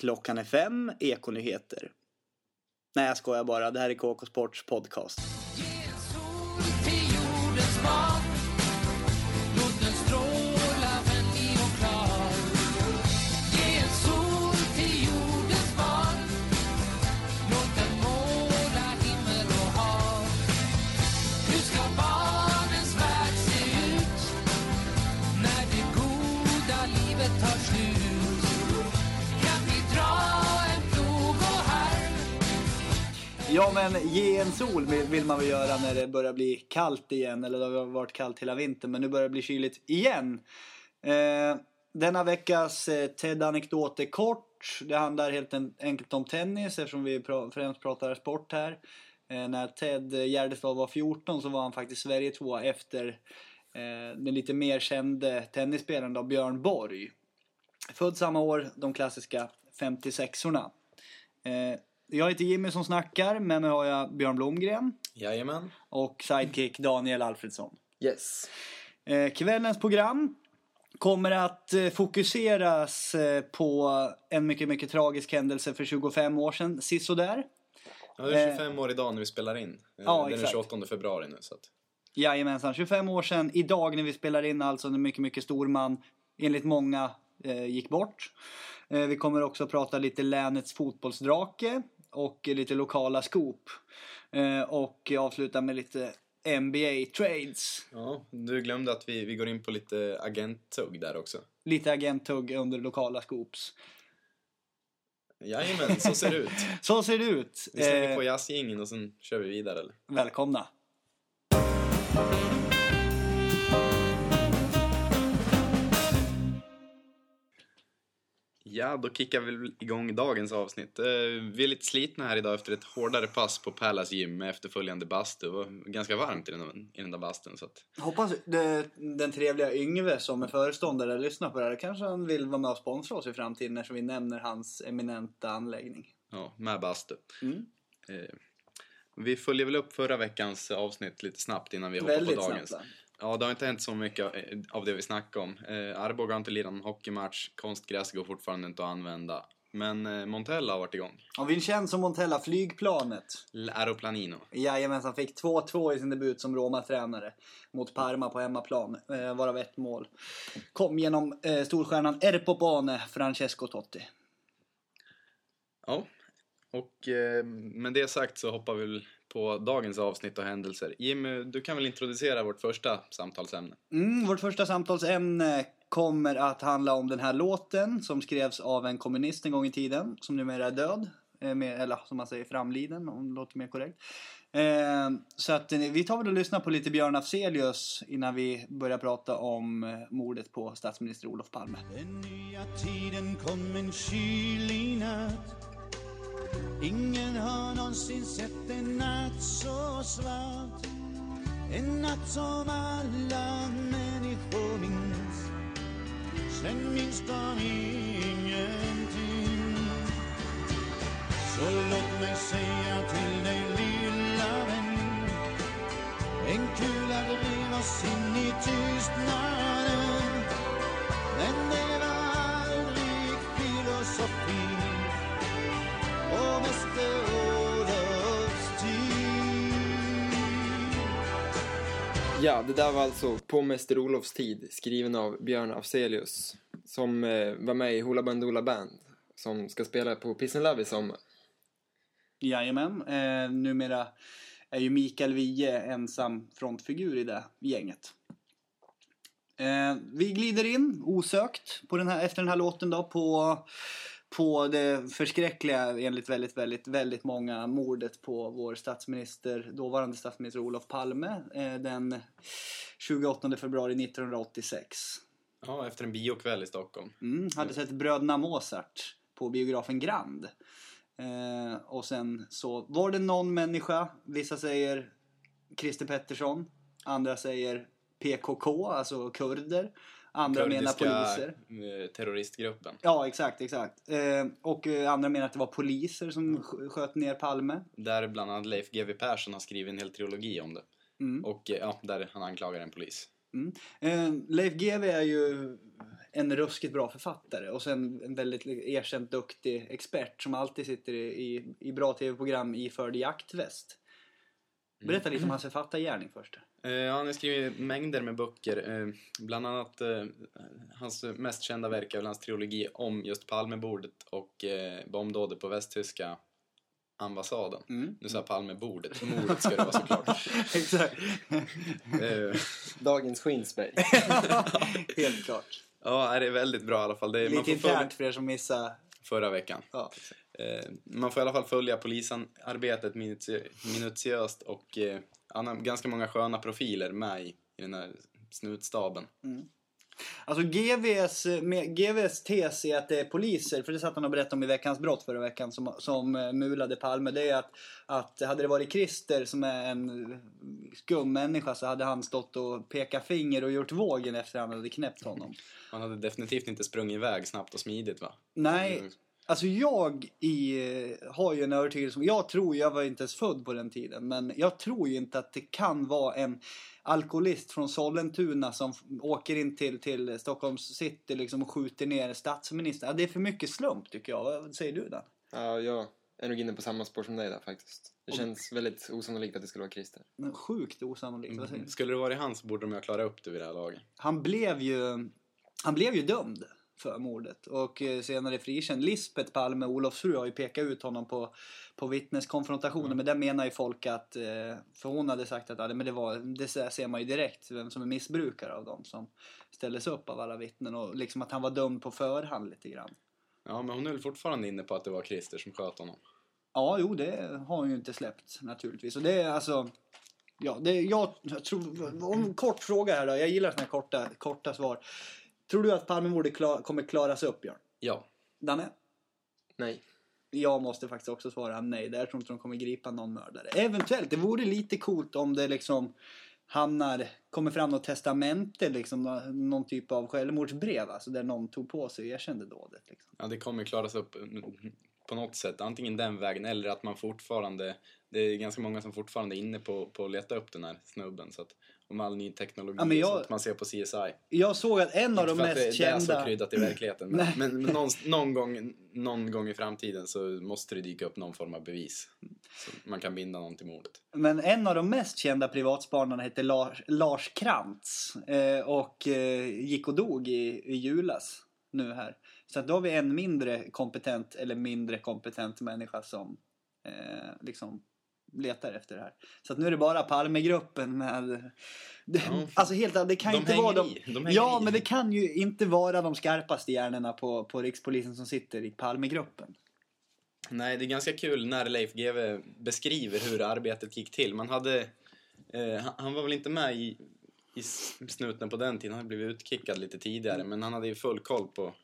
Klockan är fem, Ekonyheter. Nej, jag skojar bara. Det här är KK Sports podcast. Ja, men ge en sol vill man väl göra när det börjar bli kallt igen. Eller det har varit kallt hela vintern, men nu börjar det bli kyligt igen. Eh, denna veckas eh, TED-anekdot är kort. Det handlar helt en, enkelt om tennis eftersom vi främst pratar sport här. Eh, när Ted Gärdestad var 14 så var han faktiskt Sverige tvåa efter eh, den lite mer kände tennisspelaren då, Björn Borg. Född samma år, de klassiska 56orna. Jag heter Jimmy som snackar, med mig har jag Björn Blomgren Jajamän. och sidekick Daniel Alfredsson. Yes. Eh, kvällens program kommer att eh, fokuseras eh, på en mycket, mycket tragisk händelse för 25 år sedan, sisådär. Ja, det är 25 år idag när vi spelar in. Ja, Den är exakt. 28 februari nu så att... Jajamensan, 25 år sedan idag när vi spelar in alltså en mycket, mycket stor man enligt många eh, gick bort. Vi kommer också prata lite länets fotbollsdrake och lite lokala scoop. Eh, och avsluta med lite NBA trades. Ja, du glömde att vi, vi går in på lite agenttugg där också. Lite agenttugg under lokala scoops. Jajamän, så ser det ut. Så ser det ut. Vi slänger Eh, på jazzgingen och sen kör vi vidare eller? välkomna. Ja, då kickar vi igång dagens avsnitt. Eh, Vi är lite slitna här idag efter ett hårdare pass på Palace Gym med efterföljande bastu. Det var ganska varmt i den, i den där bastun så att... Hoppas det, den trevliga Yngve som är föreståndare lyssnar på det här. Kanske han vill vara med och sponsra oss i framtiden eftersom vi nämner hans eminenta anläggning. Ja, med bastu. Mm. Eh, Vi följer väl upp förra veckans avsnitt lite snabbt innan vi hoppar Väldigt på dagens. snabbt. Ja, det har inte hänt så mycket eh, av det vi snackade om. Eh, Arboga har inte lirat någon hockeymatch, konstgräs går fortfarande inte att använda. Men eh, Montella har varit igång. Och Vincenzo Montella, flygplanet. L'aeroplanino. Jajamensan, fick 2-2 i sin debut som Roma-tränare mot Parma på hemmaplan, eh, varav ett mål. Kom genom eh, storstjärnan Erpopone Francesco Totti. Ja, och eh, med det sagt så hoppar vi väl på dagens avsnitt och händelser. Jimmy, du kan väl introducera vårt första samtalsämne? Mm, vårt första samtalsämne kommer att handla om den här låten som skrevs av en kommunist en gång i tiden, som numera är död. Eh, Med, eller som man säger framliden, om det låter mer korrekt. Eh, så att eh, vi tar väl och lyssnar på lite Björn Afzelius innan vi börjar prata om eh, mordet på statsminister Olof Palme. Den nya tiden kom en kylig natt Ingen har någonsin sett en natt så svart. En natt som alla människor minns. Sen minns de ingenting. Så låt mig säga till dig lilla vän. En kula drev oss in i tystnaden men Ja, det där var alltså På Mäster Olofs tid, skriven av Björn Afzelius, som eh, var med i Hoola Bandoola Band, som ska spela på Peace and Love i sommar. Jajamän, eh, numera är ju Mikael Wiehe ensam frontfigur i det gänget. Eh, vi glider in osökt på den här, efter den här låten då på, på det förskräckliga enligt väldigt, väldigt, väldigt många mordet på vår statsminister, dåvarande statsminister Olof Palme eh, den 28 februari 1986. Ja, efter en biokväll i Stockholm. Mm, hade sett Bröderna Mozart på biografen Grand. Eh, och sen så var det någon människa, vissa säger Christer Pettersson, andra säger PKK, alltså kurder. Andra menar poliser. eh, terroristgruppen. Ja, exakt, exakt. Eh, och eh, andra menar att det var poliser som sk- sköt ner Palme. Där bland annat Leif GW Persson har skrivit en hel trilogi om det. Mm. Och eh, ja, där han anklagar en polis. Mm. Eh, Leif GW är ju en ruskigt bra författare och sen en väldigt erkänt duktig expert som alltid sitter i, i, i bra tv-program iförd jaktväst. Berätta lite om hans författargärning först. Eh, han har skrivit mängder med böcker. Eh, bland annat eh, hans mest kända verk är väl hans trilogi om just Palmemordet och eh, bombdådet på västtyska ambassaden. Mm. Nu sa jag Palmebordet. Mordet ska det vara såklart. Exakt. Eh, Dagens Skinsberg. Helt klart. ja, det är väldigt bra i alla fall. Det, Lite internt för er som missar. förra veckan. Ja. Eh, man får i alla fall följa polisanarbetet minutio- minutiöst och eh, han har ganska många sköna profiler med i, i den här snutstaben. Alltså GVs, GVs tes är att det är poliser, för det satt han och berättade om i Veckans brott förra veckan, som, som eh, mulade Palme. Det är att, att hade det varit Christer som är en skum människa så hade han stått och pekat finger och gjort vågen efter han hade knäppt honom. Han hade definitivt inte sprungit iväg snabbt och smidigt va? Nej, Mm. Alltså jag i, eh, har ju en övertygelse om, jag tror, jag var inte ens född på den tiden, men jag tror ju inte att det kan vara en alkoholist från Sollentuna som åker in till, till Stockholms city liksom och skjuter ner statsministern. Ja, det är för mycket slump tycker jag. Vad säger du då? Ja, jag är nog inne på samma spår som dig där faktiskt. Det känns väldigt osannolikt att det skulle vara Christer. Men Sjukt osannolikt. Vad säger du? Skulle det vara han så borde de ju ha klarat upp det vid det här laget. Han blev ju, han blev ju dömd för mordet och eh, senare frikänd. Lisbeth Palme, Olofs fru, har ju pekat ut honom på, på vittneskonfrontationer. Men där menar ju folk att, eh, för hon hade sagt att ja, men det, var, det ser man ju direkt vem som är missbrukare av dem som ställdes upp av alla vittnen. Och liksom att han var dömd på förhand lite grann. Ja, men hon är väl fortfarande inne på att det var Christer som sköt honom. Ja, jo, det har hon ju inte släppt naturligtvis. Och det är alltså... Ja, det, jag, jag tror... Om kort fråga här då. Jag gillar såna här korta, korta svar. Tror du att Palmemordet klar, kommer klaras upp, Björn? Ja. Danne? Nej. Jag måste faktiskt också svara nej. Där tror inte de kommer gripa någon mördare. Eventuellt, det vore lite coolt om det liksom hamnar, kommer fram något testamente, liksom nå- någon typ av självmordsbrev, alltså där någon tog på sig och erkände dådet. Liksom. ja, det kommer klaras upp mm, på något sätt. Antingen den vägen eller att man fortfarande... Det är ganska många som fortfarande är inne på, på att leta upp den här snubben. Så att, om all ny teknologi Ja, jag- och sånt man ser på CSI. Jag såg att en av de mest det, det är så kända... kryddat i verkligheten. Men, men, men någon, någon, gång, någon gång i framtiden så måste det dyka upp någon form av bevis. Så man kan binda någon till mordet. Men en av de mest kända privatspanarna hette Lars, Lars Krantz eh, och eh, gick och dog i, i julas nu här. Så då har vi en mindre kompetent eller mindre kompetent människa som eh, liksom letar efter det här. Så att nu är det bara Palmegruppen med... Ja. Alltså helt det kan De inte vara de... de ja, i. men det kan ju inte vara de skarpaste hjärnorna på, på Rikspolisen som sitter i Palmegruppen. Nej, det är ganska kul när Leif GW beskriver hur arbetet gick till. Man hade... Eh, han- var väl inte med i, i snuten på den tiden, han hade blivit utkickad lite tidigare. Men han hade ju full koll på,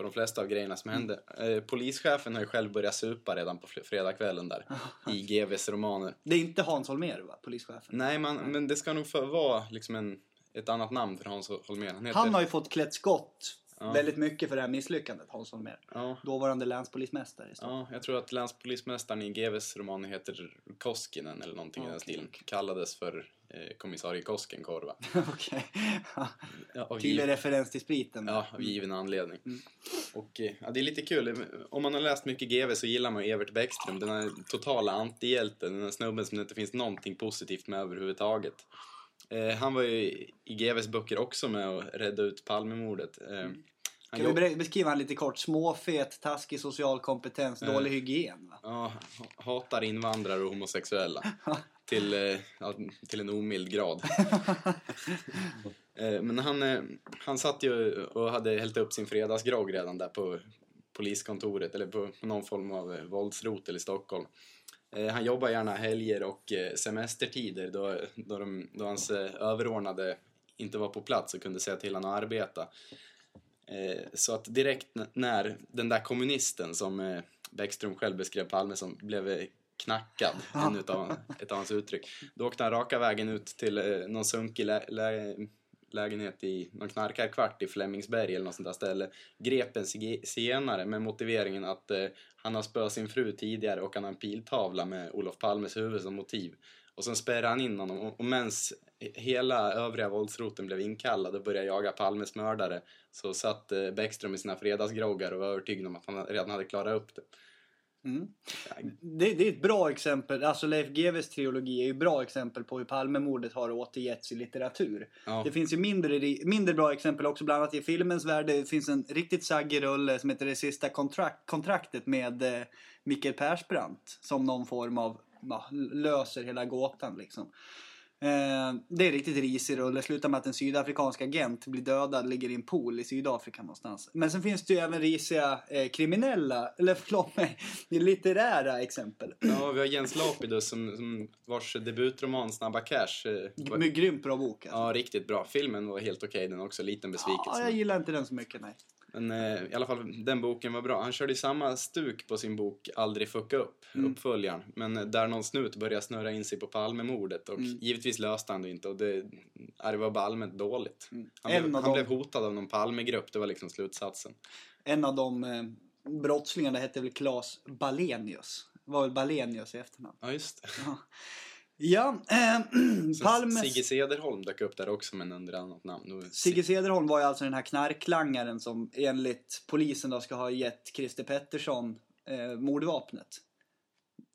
på de flesta av grejerna som hände. Eh, polischefen har ju själv börjat supa redan på fre- fredagskvällen där. I GWs romaner. Det är inte Hans Holmér, va? Polischefen. Nej, man, men det ska nog för, vara liksom en, ett annat namn för Hans Holmér. Han heter... Han har ju fått klätt skott Ja. väldigt mycket för det här misslyckandet, Hans Holmér. Ja, Dåvarande länspolismästare i Stockholm. ja, jag tror att länspolismästaren i GWs romaner heter Koskinen eller någonting i den stilen. Kallades för eh, kommissarie Koskenkorva. Okej. Ja, Tydlig referens till spriten. Ja, av given anledning. Mm. Och eh, ja, det är lite kul. Om man har läst mycket GV så gillar man ju Evert Bäckström. Den här totala antihjälten. Den här snubben som det inte finns någonting positivt med överhuvudtaget. Eh, han var ju i GVs böcker också med och rädda ut Palmemordet. Eh, han Kan ber- beskriva han lite kort? Småfet, taskig social kompetens, dålig hygien. Va? Ja, hatar invandrare och homosexuella. till, eh, till en omild grad. Eh, Men han, eh, han satt ju och hade hällt upp sin fredagsgrogg redan där på poliskontoret eller på någon form av våldsrotel i Stockholm. Han jobbar gärna helger och semestertider då, då, de, då hans överordnade inte var på plats och kunde säga till honom att arbeta. Så att direkt när den där kommunisten som Bäckström själv beskrev Palme som blev knackad, en utav, ett av hans uttryck. Då åkte han raka vägen ut till eh, någon sunkig lä- lä- lägenhet i någon knarkarkvart i Flemingsberg eller något sånt där ställe. Grep en zigenare med motiveringen att eh, han har spöat sin fru tidigare och han har en piltavla med Olof Palmes huvud som motiv. Och sen spärrade han in honom och, och mens hela övriga våldsroten blev inkallad och började jaga Palmes mördare så satt eh, Bäckström i sina fredagsgroggar och var övertygad om att han redan hade klarat upp det. Mm. Det, det är ett bra exempel. Alltså Leif GWs trilogi är ju ett bra exempel på hur Palmemordet har återgetts i litteratur. Ja. Det finns ju mindre, mindre bra exempel också, bland annat i filmens värld. Det finns en riktigt saggig rulle som heter Det sista kontrakt, kontraktet med eh, Mikael Persbrandt. Som någon form av, ja, löser hela gåtan liksom. Eh, det är riktigt risig rulle. Det slutar med att en sydafrikansk agent blir dödad, ligger i en pool i Sydafrika någonstans. Men sen finns det ju även risiga eh, kriminella, eller förlåt mig, litterära exempel. Ja, vi har Jens Lapidus som, som vars debutroman Snabba Cash eh, var, Med grymt bra bok alltså. Ja, riktigt bra. Filmen var helt okej den också, liten besvikelse. Ja, jag gillar inte den så mycket nej. Men eh, i alla fall, den boken var bra. Han körde ju samma stuk på sin bok Aldrig fucka upp, Mm. uppföljaren. Men eh, där någon snut började snurra in sig på Palmemordet och Mm. givetvis löste han det inte och det, det var bara allmänt dåligt. Han, En blev, han dem- blev hotad av någon Palmegrupp, det var liksom slutsatsen. En av de eh, brottslingarna hette väl Claes Balenius. Var väl Balenius i efternamn. Ja, just det. Ja, eh, Så Palmes... Sigge Cederholm dök upp där också men under annat namn. Sigge Cederholm var ju alltså den här knarklangaren som enligt polisen då ska ha gett Christer Pettersson eh, mordvapnet.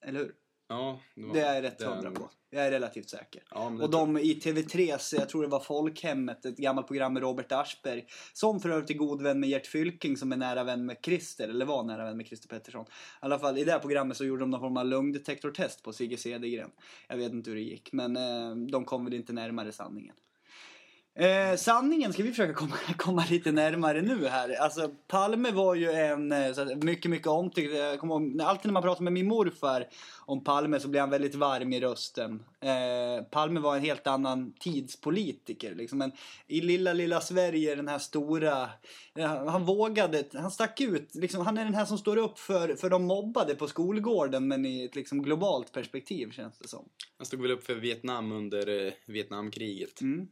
Eller hur? Ja, var- Det är jag rätt det hundra på. Jag är relativt säker. Ja, det Och de i TV3, jag tror det var Folkhemmet, ett gammalt program med Robert Aschberg. Som för övrigt är god vän med Gert Fylking som är nära vän med Christer, eller var nära vän med Christer Pettersson. I alla fall i det här programmet så gjorde de någon form av lögndetektortest på Sigge Cedergren. Jag vet inte hur det gick, men eh, de kom väl inte närmare sanningen. Eh, sanningen ska vi försöka komma, komma lite närmare nu här. Alltså Palme var ju en eh, så mycket, mycket omtyckt. Jag kommer ihåg, alltid när man pratar med min morfar om Palme så blir han väldigt varm i rösten. Eh, Palme var en helt annan tidspolitiker. Liksom. Men i lilla, lilla Sverige, den här stora... eh, Han vågade, han stack ut. Liksom, han är den här som står upp för, för de mobbade på skolgården men i ett liksom, globalt perspektiv känns det som. Han stod väl upp för Vietnam under eh, Vietnamkriget. Mm.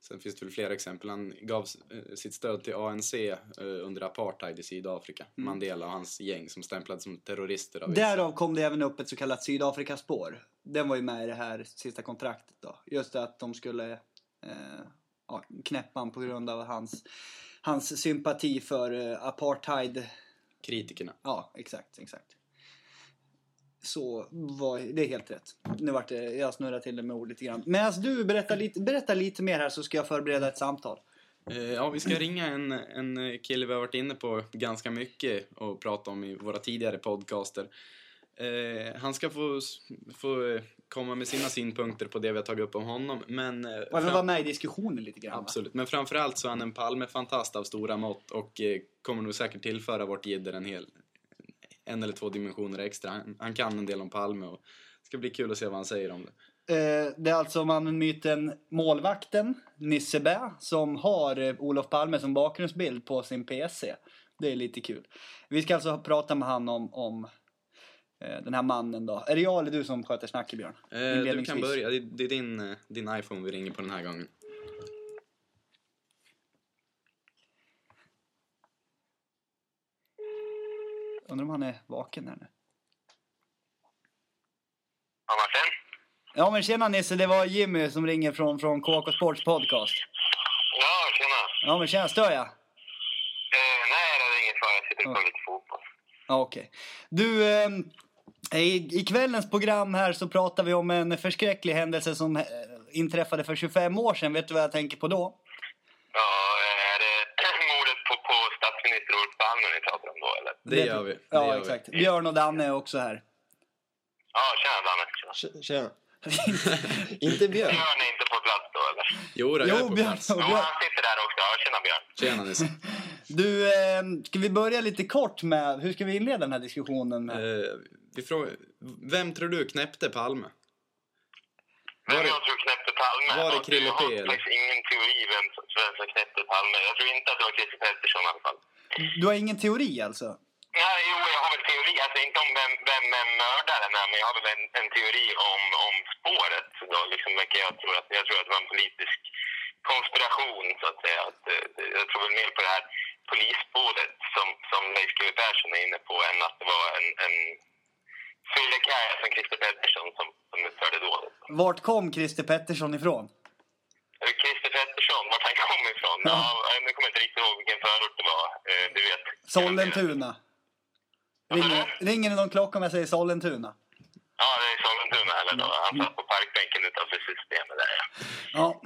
Sen finns det väl flera exempel. Han gav eh, sitt stöd till ANC eh, under apartheid i Sydafrika. Mandela och hans gäng som stämplades som terrorister av. Därav kom det även upp ett så kallat Sydafrikaspår. Den var ju med i det här sista kontraktet då. Just det att de skulle eh, ja, knäppa han på grund av hans, hans sympati för eh, apartheid. Kritikerna. Ja, exakt, exakt. Så var, det är helt rätt. Nu vart det, jag snurrar till det med ord lite grann. Men alltså du berättar lite, berätta lite mer här så ska jag förbereda ett samtal. Eh, ja, vi ska ringa en, en kille vi har varit inne på ganska mycket och prata om i våra tidigare podcaster. Eh, han ska få, få eh, komma med sina synpunkter på det vi har tagit upp om honom. Men, eh, Och även vara med i diskussionen lite grann. va? Absolut, men framförallt så är han en Palme-fantast av stora mått och eh, kommer nog säkert tillföra vårt jidder en hel en eller två dimensioner extra. Han, han kan en del om Palme och det ska bli kul att se vad han säger om det. Eh, det är alltså mannen, myten, målvakten Nisse Bä som har eh, Olof Palme som bakgrundsbild på sin PC. Det är lite kul. Vi ska alltså prata med han om, om eh, den här mannen då. Är det jag eller du som sköter snacket Björn? Eh, du kan börja, det, det är din, din iPhone vi ringer på den här gången. Undrar om han är vaken här nu. Ja, Martin? Ja men tjena Nisse, det var Jimmy som ringer från, från KK Sports podcast. Ja, tjena. Ja men tjena, stör jag? Eh, nej, det är inget fara. Jag sitter och kollar lite fotboll. Ja, okej. Du, eh, i, i kvällens program här så pratar vi om en förskräcklig händelse som eh, inträffade för 25 år sedan. Vet du vad jag tänker på då? Ja, är det mordet på, på statsminister Olof Palme ni pratar om då, eller? Det gör vi. Det Ja, gör exakt. Björn och Danne är också här. Ja, tjena Danne. Tjena. Tjena. Inte Björn. Björn är inte på plats då, eller? Vi. Jo, det Jo, är på Björn. plats. Jo, Björn. han sitter där också. Ja, tjena Björn. Tjena Nisse. Du, eh, ska vi börja lite kort med, hur ska vi inleda den här diskussionen? Med? Eh, vi frågar, vem tror du knäppte Palme? Vem Var det- jag tror knäppte Palme? var det Ja, Krille Jag P, har eller? faktiskt ingen teori vem som knäppte Palme. Jag tror inte att det var Christer Pettersson i alla fall. Du har ingen teori alltså? Nej, jo, jag har väl teori. Alltså inte om vem, vem, vem mördaren är, men jag har väl en, en teori om, om spåret. Då, liksom, jag, tror att, jag tror att det var en politisk konspiration, så att säga. Att, eh, jag tror väl mer på det här polisspåret som, som Leif GW Persson är inne på än att det var en, en fyllekarlar som Christer Pettersson som, som utförde dådet. Vart kom Christer Pettersson ifrån? Eh, Christer Pettersson, vart han kom ifrån? Ja. nu kommer jag inte riktigt ihåg vilken förort det var. Eh, du vet. Sollentuna. Ringer, ringer det någon klocka om jag säger Sollentuna? Ja, det är Sollentuna. Eller då. Han satt på parkbänken utanför systemet där. Ja. Ja,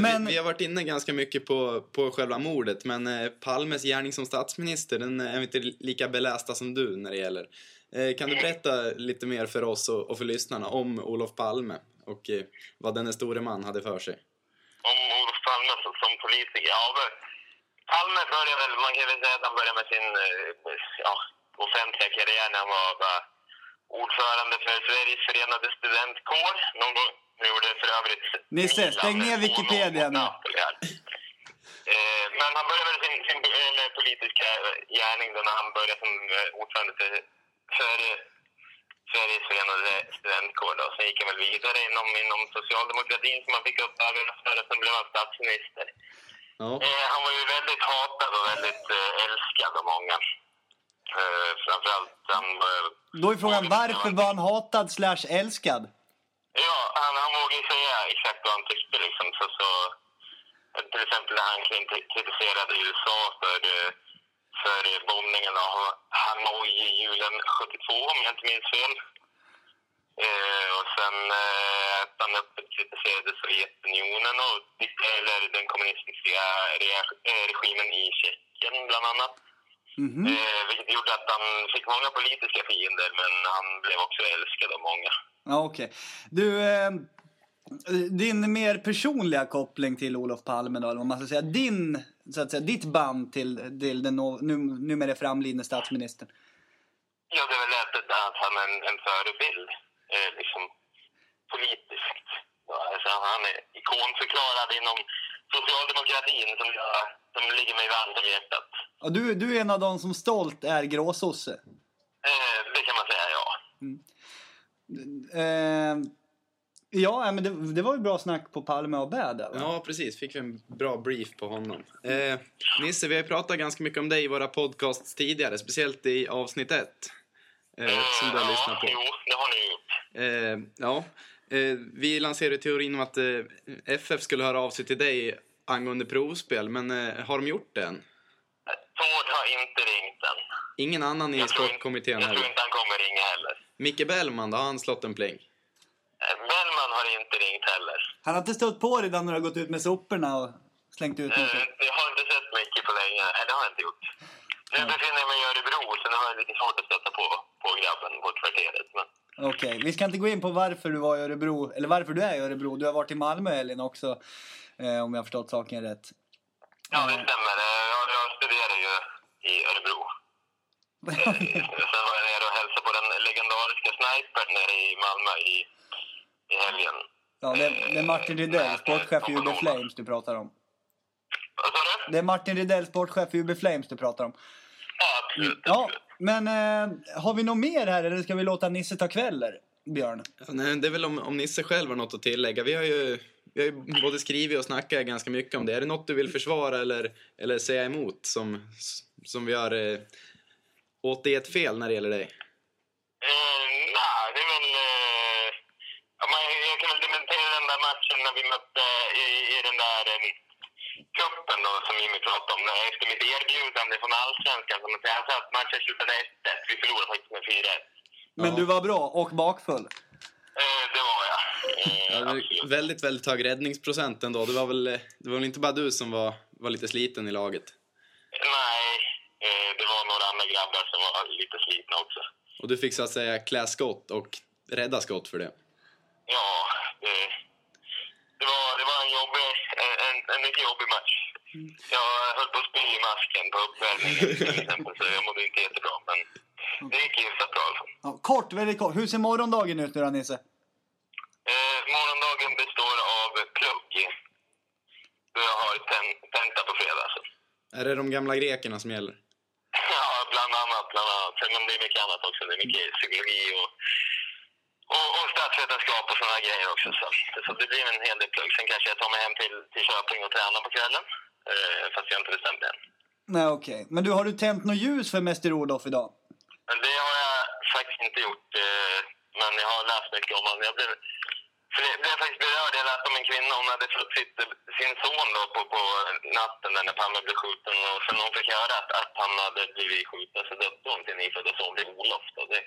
men... Vi, vi har varit inne ganska mycket på, på själva mordet, men eh, Palmes gärning som statsminister, den är vi inte lika belästa som du när det gäller. Eh, kan du berätta lite mer för oss och, och för lyssnarna om Olof Palme och eh, vad denne store man hade för sig? Om Olof Palme som, som politiker. Ja, Palme började väl, man kan väl säga att han började med sin eh, ja, offentliga karriär när han var va, ordförande för Sveriges förenade studentkår någon gång. Nu gjorde för övrigt... Nisse, stäng ner Wikipedia 2-0 mot nu. Eh, Men han började väl sin, sin eller, politiska gärning då när han började som eh, ordförande för, för eh, Sveriges förenade studentkår. Då. Sen gick han väl vidare inom, inom socialdemokratin som han fick upp över och sen blev han statsminister. Ja, Eh, han var ju väldigt hatad och väldigt eh, älskad av många. Eh, framförallt han... Eh, Då är frågan varför var han hatad slash älskad? Ja, han, han vågade säga exakt vad han tyckte liksom. Så, så, till exempel när han kri- kritiserade USA för, eh, för bombningen av Hanoi i julen 72, om jag inte minns fel. Eh, och sen eh, att han öppet kritiserade Sovjetunionen och eller den kommunistiska eh, regimen i Tjeckien bland annat. Mhm. Eh, vilket gjorde att han fick många politiska fiender men han blev också älskad av många. Ja, okej. Du, eh, din mer personliga koppling till Olof Palme då, eller vad man ska säga. Din, så att säga, ditt band till, till den no- nu, numera framlidne statsministern. Ja, det är väl att att han är en, en förebild, eh, liksom politiskt. Ja, alltså, han är ikonförklarad inom socialdemokratin som, jag, som ligger mig varmt om hjärtat. Och du, du är en av de som stolt är gråsosse. Eh, det kan man säga, ja. Eh, ja, men det, det var ju bra snack på Palme och Bä där, va? ja precis. Fick vi en bra brief på honom. Eh, Nisse, vi har ju pratat ganska mycket om dig i våra podcasts tidigare, speciellt i avsnitt ett. Eh, som du har ja, lyssnat på. Jo, det har ni gjort. Eh, ja, eh, vi lanserade teorin om att eh, FF skulle höra av sig till dig angående provspel, men eh, har de gjort det än? Tord har inte ringt än. Ingen annan i Jag tror inte- sportkommittén Jag tror heller. inte han kommer ringa heller. Micke Bellman, då har han slått en pling? Eh, Bellman har inte ringt heller. Han har inte stött på dig när du har gått ut med soporna och slängt ut Eh, jag har inte sett mycket på länge. Nej, det har jag inte gjort. Nu befinner jag mig i Örebro, så nu har jag lite svårt att stöta på, på grabben på kvarteret. Men Okej, vi ska inte gå in på varför du var i Örebro, eller varför du är i Örebro. Du har varit i Malmö Elin också, eh, om jag har förstått saken rätt. Ja, det stämmer. Eh, Jag, jag studerar ju i Örebro. Eh, Sen var jag nere och hälsade på den legendariska snipern nere i Malmö i, i helgen. Ja, det, det är Martin Rydell, sportchef i UB Flames du pratar om. Vad sa du? Det är Martin Rydell, sportchef i UB Flames du pratar om. Ja, absolut. Ja, men eh, har vi något mer här eller ska vi låta Nisse ta kvällar, Björn? Ja, nej, det är väl om, om Nisse själv har något att tillägga. Vi har ju både skrivit och snackat ganska mycket om det. Är det något du vill försvara eller, eller säga emot som, som vi har eh, återgett fel när det gäller dig? Eh, nej, det är väl... Eh, ja, man, jag kan väl dementera den där matchen när vi mötte i, i den där eh, cupen då, som Jimmy pratade om. eh, Efter mitt erbjudande från Allsvenskan. Som att jag sa att matchen slutade 1 Vi förlorade faktiskt med 4 Men du var bra och bakfull. eh, Det var. Eh, Ja, det absolut. är väldigt, väldigt hög räddningsprocent ändå. Det var väl, det var väl inte bara du som var, var lite sliten i laget? Nej, eh, det var några andra grabbar som var lite slitna också. Och du fick så att säga klä skott och rädda skott för det. Ja, det, det, var, det var en jobbig, en, en, en mycket jobbig match. Jag höll på att spy i masken på uppvärmningen till exempel, så jag mådde inte jättebra. Men det gick hyfsat bra i alla fall. Ja, kort, väldigt kort. Hur ser morgondagen ut nu då Nisse? Eh, morgondagen består av plugg. Jag har ten- tenta på fredag. Så. Är det de gamla grekerna som gäller? Ja, bland annat. Bland annat. Men det är mycket annat också. Det är mycket psykologi och, och, och statsvetenskap och sådana grejer också. Så, så det blir en hel del plugg. Sen kanske jag tar mig hem till, till Köping och tränar på kvällen. Eh, fast jag har inte bestämt än. Nej, okej. Men du, har du tänt något ljus för Mäster Olof idag? Men det har jag faktiskt inte gjort. Eh, men jag har läst mycket om honom. Jag blev, för jag blev faktiskt berörd. Jag läste om en kvinna, hon hade fått sitt, sin son då på, på natten när Palme blev skjuten. Och sen hon fick höra att, att han hade blivit skjuten så döpte hon sin nyfödda son till Olof. Då. Det,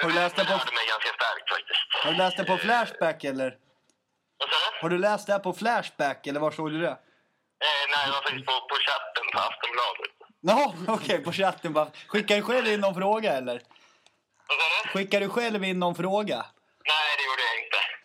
Har du läst den på- Det mig ganska starkt faktiskt. Har du läst det på Flashback eller? Vad sa du? Har du läst det här på Flashback eller var såg du det? Eh, nej, det var faktiskt på, på chatten på Aftonbladet. Jaha, okej, på chatten bara. Skickar du själv in någon fråga eller? Vad sa du? Skickar du själv in någon fråga? Nej,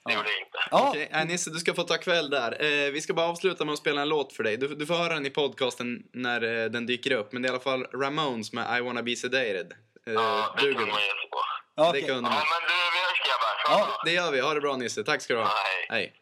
det gjorde jag inte. Det gjorde jag inte. Ja, Okej, äh, Nisse, du ska få ta kväll där. Eh, vi ska bara avsluta med att spela en låt för dig. Du, du får höra den i podcasten när eh, den dyker upp. Men det är i alla fall Ramones med I wanna be sedated. Eh, Ja, det kunde det? man ge sig på. ja Det kunde Ja, man. men du, vi hörs grabbar. Ja. Det gör vi. Ha det bra Nisse. Tack ska du ha. Hej. Hej.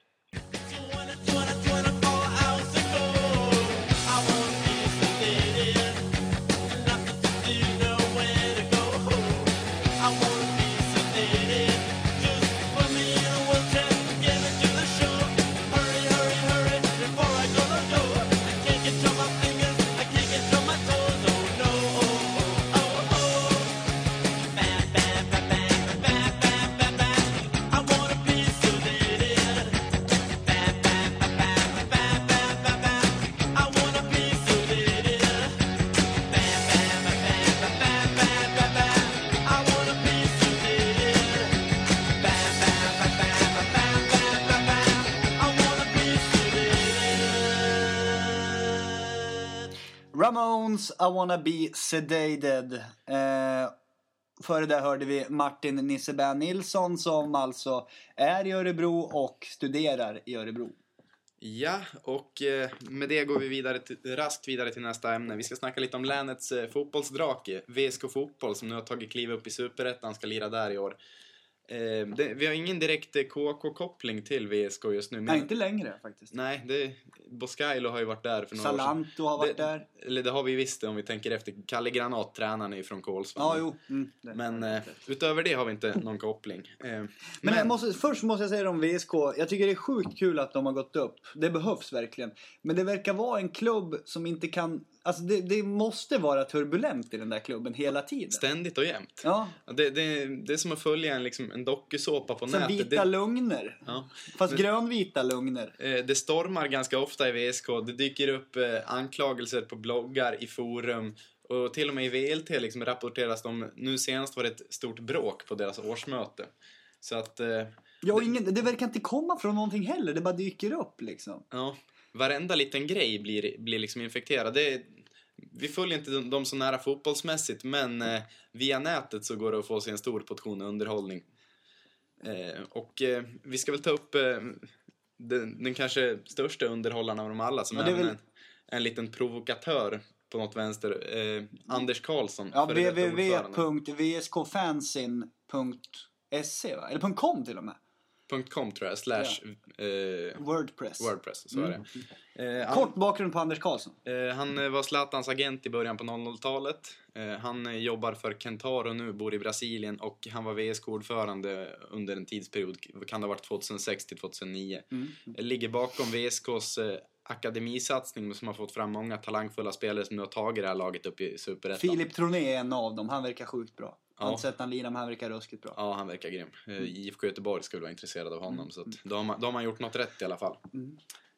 Ramones, I wanna be sedated. Eh, före det hörde vi Martin Nissebär Nilsson som alltså är i Örebro och studerar i Örebro. Ja, och eh, med det går vi vidare till, raskt vidare till nästa ämne. Vi ska snacka lite om länets eh, fotbollsdrake, VSK Fotboll, som nu har tagit kliv upp i Superettan, ska lira där i år. Eh, det, vi har ingen direkt eh, KK-koppling till VSK just nu. Men, Nej, inte längre faktiskt. Nej, det, Boskailo har ju varit där för några år sedan. Salanto har varit det, där. Eller det har vi visst om vi tänker efter. Kalle Granat, tränaren, är ju från Kolsva. Ja, jo. Mm, Men eh, utöver det har vi inte någon koppling. Eh, men Men måste, först måste jag säga om VSK. Jag tycker det är sjukt kul att de har gått upp. Det behövs verkligen. Men det verkar vara en klubb som inte kan... Alltså det, det måste vara turbulent i den där klubben hela tiden. ständigt och jämt. Ja. Det, det, det är som att följa en, liksom, en dokusåpa på Sen nätet. vita Det, lögner. ja. Fast Men- grönvita lögner. Eh, Det stormar ganska ofta i VSK. Det dyker upp eh, anklagelser på bloggar, i forum och till och med i VLT liksom rapporteras det om, nu senast var det ett stort bråk på deras årsmöte. Så att, eh, Ja, och ingen, det verkar inte komma från någonting heller. Det bara dyker upp liksom. ja, varenda liten grej blir, blir liksom infekterad. Det vi följer inte dem- så nära fotbollsmässigt men eh, via nätet så går det att få sig en stor portion underhållning. Eh, och eh, vi ska väl ta upp eh, den, den kanske största underhållaren av dem alla som Ja, är väl- en, en liten provokatör på något vänster. Eh, Anders Karlsson. Ja, www.vskfansin.se va? Eller .com till och med. .com tror jag, slash eh, Wordpress. Wordpress, så är det. Eh, han- Kort bakgrund på Anders Karlsson. Eh, han eh, var Zlatans agent i början på 00-talet. Eh, han eh, jobbar för Kentaro nu, bor i Brasilien och han var VSK-ordförande under en tidsperiod, kan det ha varit 2006 till 2009. Eh, Ligger bakom VSKs akademisatsning som har fått fram många talangfulla spelare som nu har tagit det här laget upp i Superettan. Filip Troné är en av dem. Han verkar sjukt bra. Jag har Ja. inte sett han lira, men han verkar ruskigt bra. Ja, han verkar grym. Eh, IFK Göteborg skulle vara intresserad av honom, så att då, har man, då har man gjort något rätt i alla fall.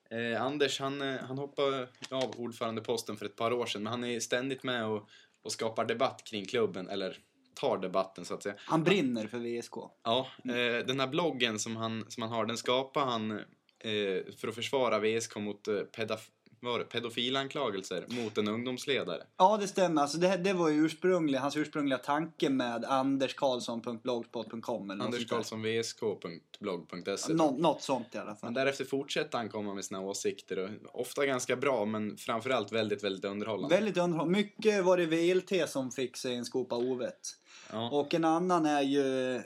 Eh, Anders, han, eh, han hoppade av ordförandeposten för ett par år sedan, men han är ständigt med och, och skapar debatt kring klubben, eller tar debatten så att säga. Han brinner för VSK. Ja, eh, den här bloggen som han, som han har, den skapar han eh, Eh, för att försvara VSK mot eh, pedaf- vad var det, pedofilanklagelser mot en ungdomsledare. Ja, det stämmer. Alltså det, här- det var ju ursprungligen, hans ursprungliga tanke med anderskarlsson.blogspot.com eller något sånt där. Anderskarlssonvsk.blogg.se Nå, något sånt i alla fall. Men därefter fortsätter han komma med sina åsikter. Och ofta ganska bra, men framförallt väldigt, väldigt underhållande. Väldigt underhållande. Mycket var det VLT som fick sig en skopa ovett. Ja. Och en annan är ju... eh,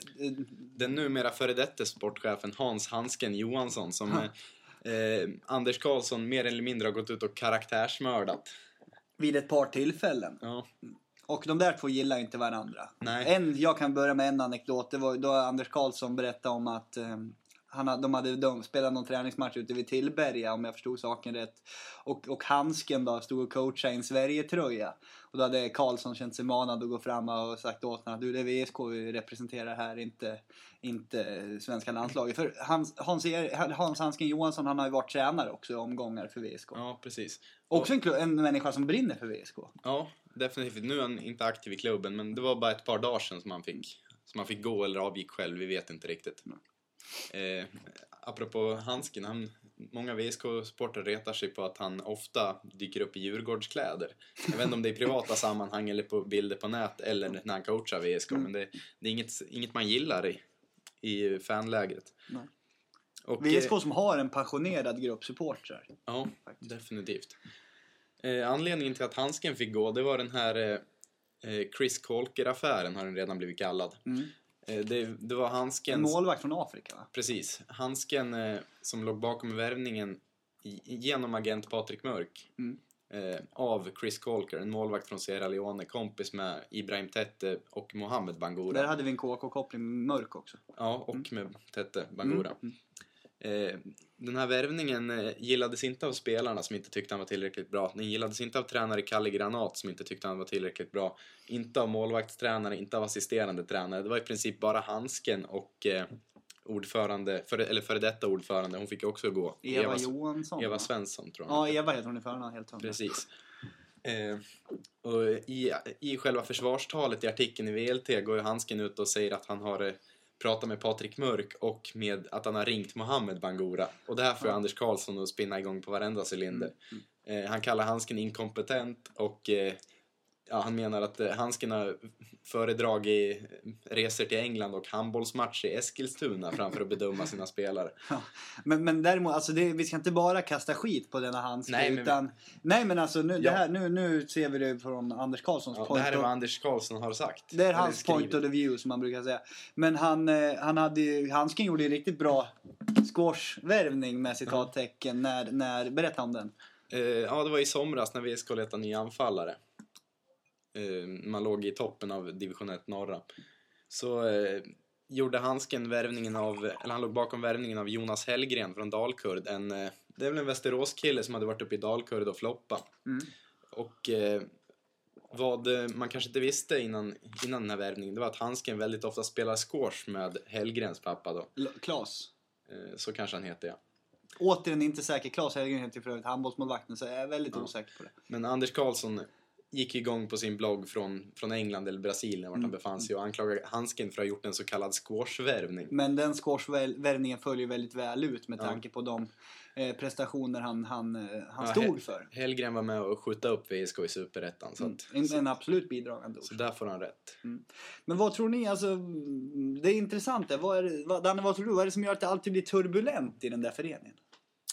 Den numera före detta sportchefen Hans Hansken Johansson som eh, Anders Karlsson mer eller mindre har gått ut och karaktärsmördat. vid ett par tillfällen. Ja. Och de där två gillar inte varandra. Nej. En, jag kan börja med en anekdot. Det var då Anders Karlsson berättade om att eh, han de hade de spelat någon träningsmatch ute vid Tillberga om jag förstod saken rätt. Och, och Hansken då stod och coachade i en Sverige-tröja. Och då hade Karlsson känt sig manad att gå fram och sagt åt honom att du det är VSK vi representerar här, inte, inte svenska landslaget. För Hans, Hans, Hans Hansken Johansson han har ju varit tränare också i omgångar för VSK. Ja, precis. Också en, en människa som brinner för VSK. Ja, definitivt. Nu är han inte aktiv i klubben, men det var bara ett par dagar sedan som han fick, som han fick gå eller avgick själv. Vi vet inte riktigt. Eh, apropå handsken, han, många VSK-sportare retar sig på att han ofta dyker upp i Djurgårdskläder. Jag vet inte om det är i privata sammanhang eller på bilder på nät eller när han coachar VSK, men det, det är inget, inget man gillar i, i fanlägret. Nej. Och, VSK eh, som har en passionerad grupp supportrar. Ja, definitivt. Eh, anledningen till att handsken fick gå, det var den här eh, eh, Chris Colker-affären har den redan blivit kallad. Mm. Eh, det, det var En handsken... målvakt från Afrika va? Precis. Handsken eh, som låg bakom värvningen i, genom agent Patrik Mörk Mm. eh, av Chris Colker, en målvakt från Sierra Leone, kompis med Ibrahim Tete och Mohamed Bangura. Där hade vi en KK-koppling med Mörk också. Ja, och med Tete Bangura. Mm. Eh, den här värvningen eh, gillades inte av spelarna som inte tyckte han var tillräckligt bra. Den gillades inte av tränare Kalle Granat som inte tyckte han var tillräckligt bra. Inte av målvaktstränare, inte av assisterande tränare. Det var i princip bara Handsken och eh, ordförande, för, eller före detta ordförande, hon fick också gå. Eva, Johansson Eva va? Svensson tror jag. Ja, Eva heter hon i förnamn helt hundra. Precis. Eh, och i, I själva försvarstalet i artikeln i VLT går ju Handsken ut och säger att han har pratat med Patrik Mörk och med att han har ringt Mohammed Bangura. Och det här får ju Anders Karlsson att spinna igång på varenda cylinder. Eh, han kallar Handsken inkompetent och eh, ja, han menar att eh, Handsken har föredragit resor till England och handbollsmatcher i Eskilstuna framför att bedöma sina spelare. Ja. Men, men däremot, alltså det, vi ska inte bara kasta skit på denna handske. Nej, men vi- utan, nej men alltså nu, det Ja. här, nu, nu ser vi det från Anders Karlssons Ja, det point här är vad Anders Karlsson har sagt. Det är hans skrivit. point of the view som man brukar säga. Men han, eh, han hade ju, Hansken gjorde ju riktigt bra squashvärvning med citattecken. När, när, berätta om den. Eh, ja, det var i somras när VSK letade ny anfallare. Eh, man låg i toppen av division 1 norra. Så eh, gjorde Hansken värvningen av, eller han låg bakom värvningen av Jonas Hellgren från Dalkurd. En, eh, det är väl en Västeråskille som hade varit uppe i Dalkurd och floppa. Mm. Och eh, vad man kanske inte visste innan, innan den här värvningen, det var att Hansken väldigt ofta spelar squash med Hellgrens pappa då. L- Klas. Eh, så kanske han heter ja. Återigen inte säker. Klas Hellgren heter för övrigt handbollsmålvakten så jag är väldigt Ja. osäker på det. Men Anders Karlsson gick igång på sin blogg från, från England eller Brasilien vart han befann sig och anklagade Hansken för att ha gjort en så kallad squashvärvning. Men den squashvärvningen följer väldigt väl ut med Ja. tanke på de eh, prestationer han, han, eh, han Ja, stod för. Helgren var med och skjuta upp VSK i Superettan så, att, En, en absolut bidragande så orsak. där får han rätt. Men vad tror ni, alltså, mm, det är intressant. det. Vad är, vad, Danne, vad tror du? Vad är det som gör att det alltid blir turbulent i den där föreningen?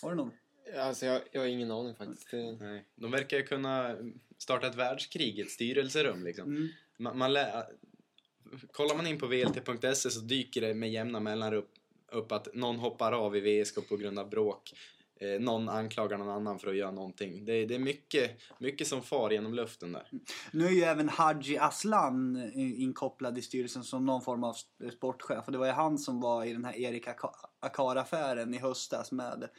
Har du någon? Alltså jag, jag har ingen aning faktiskt. Nej. De verkar ju kunna starta ett världskrig i ett styrelserum liksom. Mm. Man, man lä- kollar man in på vlt.se så dyker det med jämna mellanrum upp, upp att någon hoppar av i VSK på grund av bråk. Eh, någon anklagar någon annan för att göra någonting. Det, det är mycket, mycket som far genom luften där. Nu är ju även Haji Aslan inkopplad i styrelsen som någon form av sportchef. Och det var ju han som var i den här Erik Aka- Akar-affären i höstas med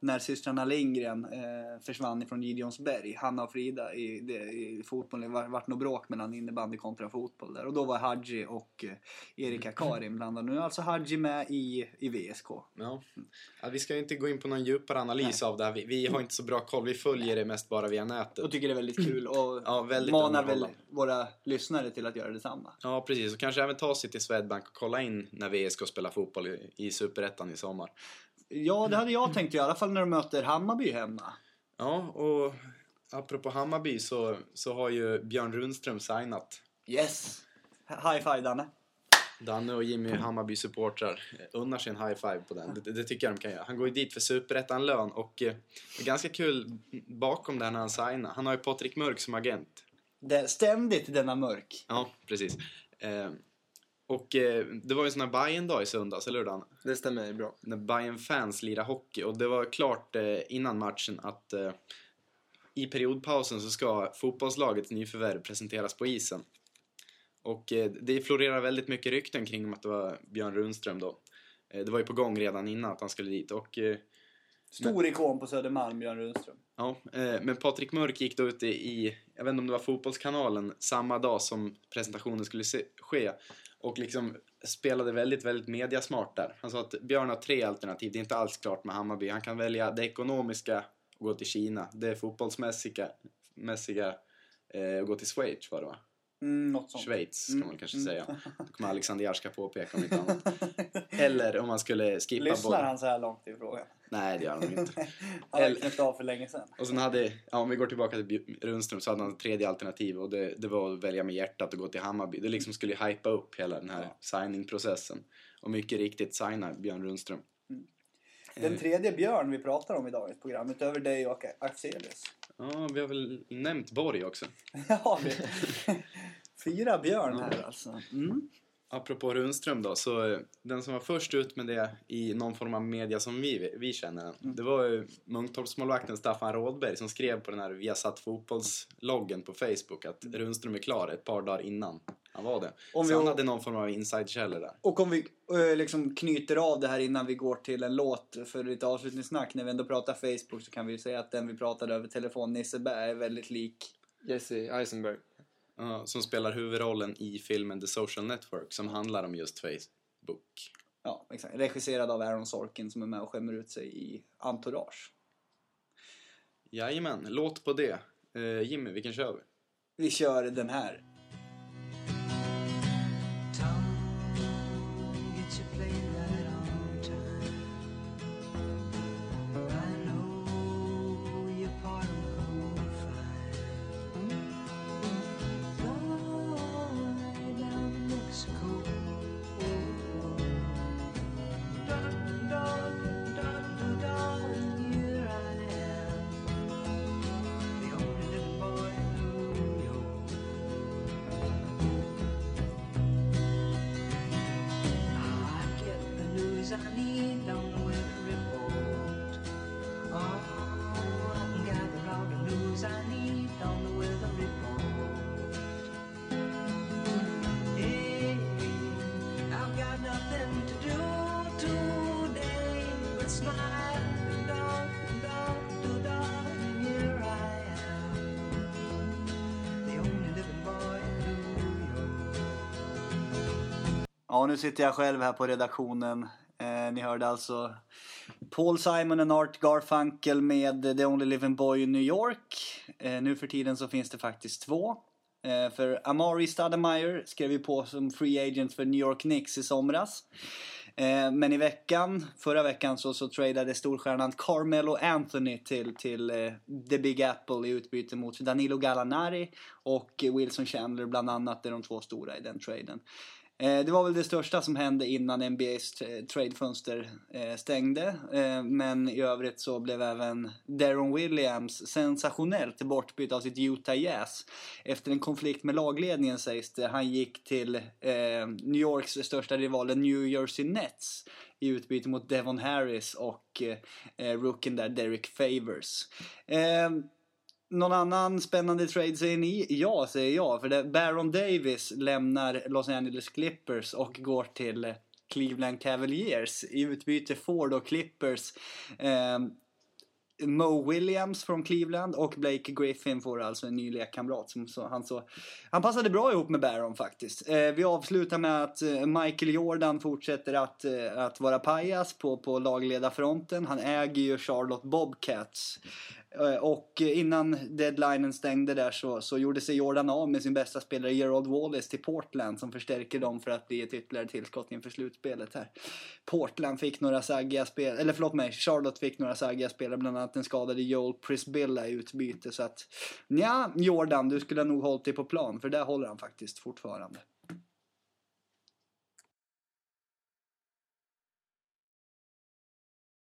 när systrarna Lindgren eh, försvann ifrån Gideonsberg. Hanna och Frida i, det, i fotbollen. Det var, vart något bråk mellan innebandy kontra fotboll där. Och då var Haji och eh, Erik Akar inblandade. Nu är alltså Haji med i, i VSK. Ja. Ja, vi ska inte gå in på någon djupare analys av det här. Vi, vi har inte så bra koll. Vi följer det mest bara via nätet. Och tycker det är väldigt kul och Ja, väldigt manar väl våra lyssnare till att göra detsamma. Ja, precis. Och kanske även ta sig till Swedbank och kolla in när VSK spelar fotboll i, i Superettan i sommar. Ja, det hade jag tänkt i alla fall när de möter Hammarby hemma. Ja, och apropå Hammarby så, så har ju Björn Rundström signat. Yes! High five Danne. Danne och Jimmy Hammarby-supportrar unnar sig en high five på den. Det, det tycker jag de kan göra. Han går ju dit för Superettan-lön och eh, det är ganska kul bakom det här när han signar. Han har ju Patrik Mörk som agent. Det, ständigt denna mörk. Ja, precis. Eh, och eh, det var ju en sån här bayern dag i söndags, eller hur Danne? det stämmer bra. när bayern fans lirar hockey och det var klart eh, innan matchen att eh, i periodpausen så ska fotbollslagets nyförvärv presenteras på isen. Och eh, det florerar väldigt mycket rykten kring att det var Björn Rundström då. Eh, det var ju på gång redan innan att han skulle dit. Och, eh, Stor ikon på Södermalm, Björn Rundström. ja, men Patrik Mörk gick då ut i, jag vet inte om det var Fotbollskanalen, samma dag som presentationen skulle ske. Och liksom spelade väldigt, väldigt mediasmart där. Han sa att Björn har tre alternativ. Det är inte alls klart med Hammarby. Han kan välja det ekonomiska och gå till Kina. Det fotbollsmässiga mässiga, eh, och gå till Schweiz var det va? Mm, något sånt. Schweiz kan man kanske Mm. säga. Det kommer Alexander Jarska påpeka om inte annat. Eller om man skulle skippa Lyssnar både- han så här långt i frågan? Nej, det gör han inte. Han har knäppt av för länge sedan. Och sen hade, ja, om vi går tillbaka till Rundström så hade han ett tredje alternativ och det, det var att välja med hjärtat och gå till Hammarby. Det liksom skulle hypa upp hela den här signingprocessen. Och mycket riktigt signa Björn Rundström. Den tredje Björn vi pratar om i dagens program, utöver dig och Axelius. Ja, vi har väl nämnt Borg också. Ja, vi... Fyra Björn här alltså. Mm. Apropå Rundström då, så eh, den som var först ut med det i någon form av media som vi, vi känner den, det var ju Munktorpsmålvakten Staffan Rådberg som skrev på den här Viasat fotbollsloggen på Facebook att Rundström är klar ett par dagar innan han var det. Om så vi- han hade någon form av inside-källor där. Och om vi eh, liksom knyter av det här innan vi går till en låt för lite avslutningssnack. När vi ändå pratar Facebook så kan vi ju säga att den vi pratade över telefon, Nisse Berg, är väldigt lik. Jesse Eisenberg. Ja, som spelar huvudrollen i filmen The Social Network som handlar om just Facebook. Ja, exakt. Regisserad av Aaron Sorkin som är med och skämmer ut sig i Entourage. Jajamän, låt på det. Eh, Jimmy, vilken kör vi? Vi kör den här. Ja, nu sitter jag själv här på redaktionen. Eh, ni hörde alltså Paul Simon and Art Garfunkel med The Only Living Boy in New York. Eh, nu för tiden så finns det faktiskt två. Eh, för Amari Stademeyer skrev ju på som free agent för New York Knicks i somras. Eh, men i veckan, förra veckan så, så tradade storstjärnan Carmelo Anthony till, till eh, The Big Apple i utbyte mot Danilo Gallinari och Wilson Chandler bland annat. Det är de två stora i den traden. Eh, det var väl det största som hände innan NBAs tradefönster eh, stängde. Eh, men i övrigt så blev även Daron Williams sensationellt bortbytt av sitt Utah Jazz. Efter en konflikt med lagledningen sägs det. Han gick till New Yorks största rival New Jersey Nets i utbyte mot Devon Harris och eh, rookien där Derek Favors. Någon annan spännande trade säger ni? Ja, säger jag. För det, Baron Davis lämnar Los Angeles Clippers och går till Cleveland Cavaliers. I utbyte får då Clippers eh, Mo Williams från Cleveland och Blake Griffin får alltså en ny lekkamrat. Som, så, han, så, han passade bra ihop med Baron faktiskt. Eh, vi avslutar med att eh, Michael Jordan fortsätter att, eh, att vara pajas på, på lagledarfronten. Han äger ju Charlotte Bobcats. Eh, och innan deadlinen stängde där så, så gjorde sig Jordan av med sin bästa spelare Gerald Wallace till Portland som förstärker dem för att bli ett ytterligare tillskott inför slutspelet här. Portland fick några saggiga spelare, eller förlåt mig, Charlotte fick några saggiga spelare, bland annat den skadade Joel Prisbilla i utbyte. Så att, ja, Jordan, du skulle nog hållit dig på plan, för där håller han faktiskt fortfarande.